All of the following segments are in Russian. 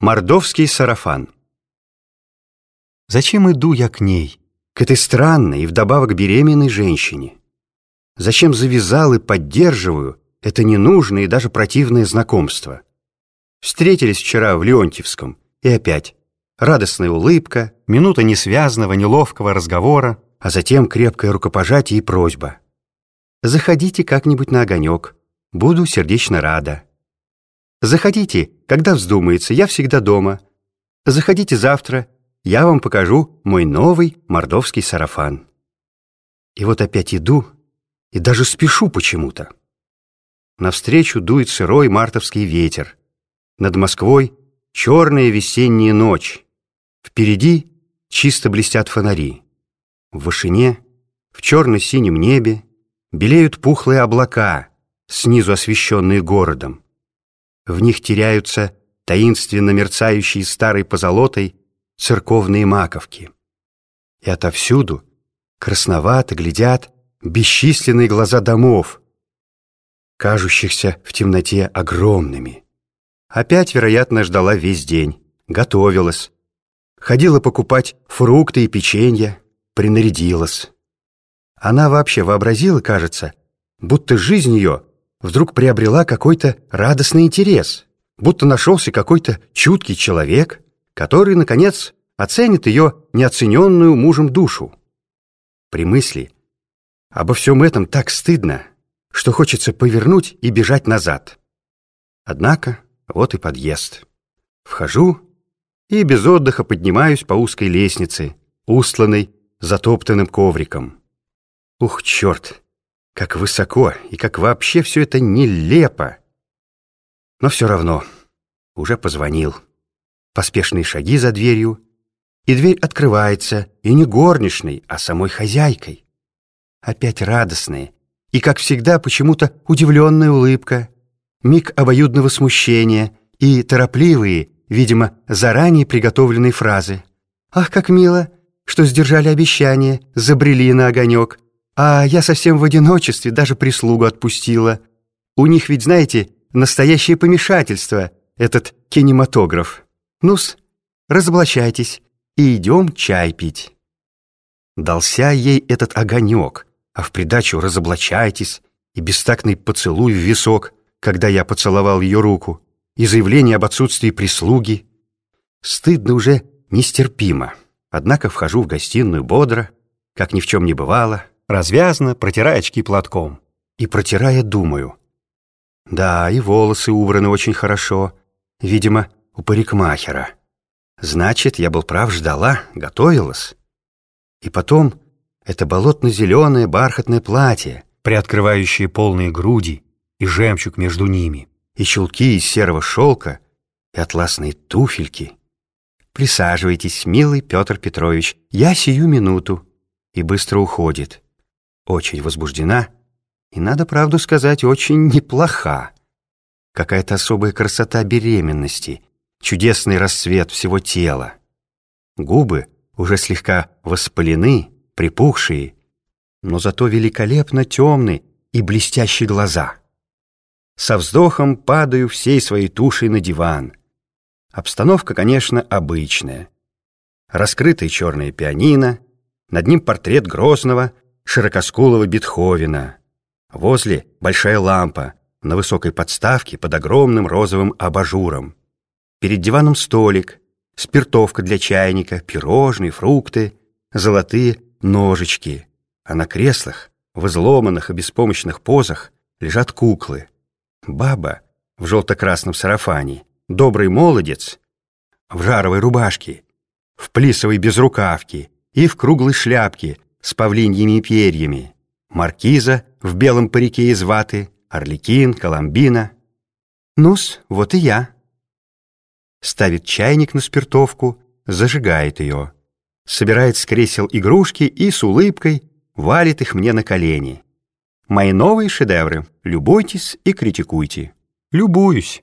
Мордовский сарафан. Зачем иду я к ней, к этой странной и вдобавок беременной женщине? Зачем завязал и поддерживаю это ненужное и даже противное знакомство? Встретились вчера в Леонтьевском, и опять радостная улыбка, минута несвязного, неловкого разговора, а затем крепкое рукопожатие и просьба. «Заходите как-нибудь на огонек, буду сердечно рада». Заходите, когда вздумается, я всегда дома. Заходите завтра, я вам покажу мой новый мордовский сарафан. И вот опять иду и даже спешу почему-то. Навстречу дует сырой мартовский ветер. Над Москвой черная весенняя ночь. Впереди чисто блестят фонари. В вышине, в черно-синем небе, белеют пухлые облака, снизу освещенные городом. В них теряются таинственно мерцающие старой позолотой церковные маковки. И отовсюду красновато глядят бесчисленные глаза домов, кажущихся в темноте огромными. Опять, вероятно, ждала весь день, готовилась, ходила покупать фрукты и печенье, принарядилась. Она вообще вообразила, кажется, будто жизнь ее вдруг приобрела какой-то радостный интерес, будто нашелся какой-то чуткий человек, который, наконец, оценит ее неоцененную мужем душу. При мысли обо всем этом так стыдно, что хочется повернуть и бежать назад. Однако вот и подъезд. Вхожу и без отдыха поднимаюсь по узкой лестнице, устланной затоптанным ковриком. Ух, черт! Как высоко и как вообще все это нелепо. Но все равно уже позвонил. Поспешные шаги за дверью, и дверь открывается, и не горничной, а самой хозяйкой. Опять радостная, и, как всегда, почему-то удивленная улыбка, миг обоюдного смущения и торопливые, видимо, заранее приготовленные фразы. «Ах, как мило, что сдержали обещание, забрели на огонек, а я совсем в одиночестве, даже прислугу отпустила. У них ведь, знаете, настоящее помешательство, этот кинематограф. Ну-с, разоблачайтесь и идем чай пить. Дался ей этот огонек, а в придачу разоблачайтесь и бестактный поцелуй в висок, когда я поцеловал ее руку, и заявление об отсутствии прислуги. Стыдно уже нестерпимо. Однако вхожу в гостиную бодро, как ни в чем не бывало, развязно, протирая очки платком. И протирая, думаю. Да, и волосы убраны очень хорошо. Видимо, у парикмахера. Значит, я был прав, ждала, готовилась. И потом это болотно-зеленое бархатное платье, приоткрывающее полные груди и жемчуг между ними, и чулки из серого шелка, и атласные туфельки. Присаживайтесь, милый Петр Петрович, я сию минуту. И быстро уходит очень возбуждена и, надо правду сказать, очень неплоха. Какая-то особая красота беременности, чудесный расцвет всего тела. Губы уже слегка воспалены, припухшие, но зато великолепно темны и блестящие глаза. Со вздохом падаю всей своей тушей на диван. Обстановка, конечно, обычная. Раскрытое черное пианино, над ним портрет Грозного — широкоскулого Бетховена. Возле большая лампа на высокой подставке под огромным розовым абажуром. Перед диваном столик, спиртовка для чайника, пирожные, фрукты, золотые ножички. А на креслах, в изломанных и беспомощных позах, лежат куклы. Баба в желто-красном сарафане, добрый молодец в жаровой рубашке, в плисовой безрукавке и в круглой шляпке с павлиньими перьями, маркиза в белом парике из ваты, орликин, коломбина. Ну-с, вот и я. Ставит чайник на спиртовку, зажигает ее, собирает с кресел игрушки и с улыбкой валит их мне на колени. Мои новые шедевры. Любуйтесь и критикуйте. Любуюсь.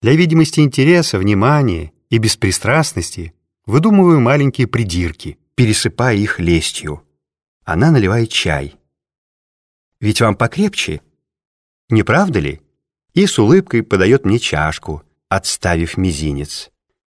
Для видимости интереса, внимания и беспристрастности выдумываю маленькие придирки, пересыпая их лестью. Она наливает чай. «Ведь вам покрепче, не правда ли?» И с улыбкой подает мне чашку, отставив мизинец.